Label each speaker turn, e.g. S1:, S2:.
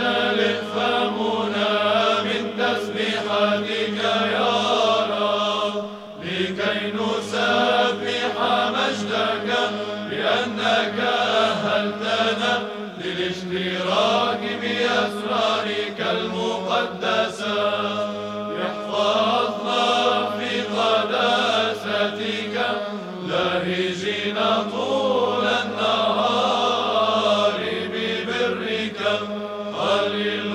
S1: تمتلئ من يا رب لكي نسبح مجدك أهلتنا للاشتراك بأسرارك المقدسة احفظنا في قداستك طول Аллилуйя.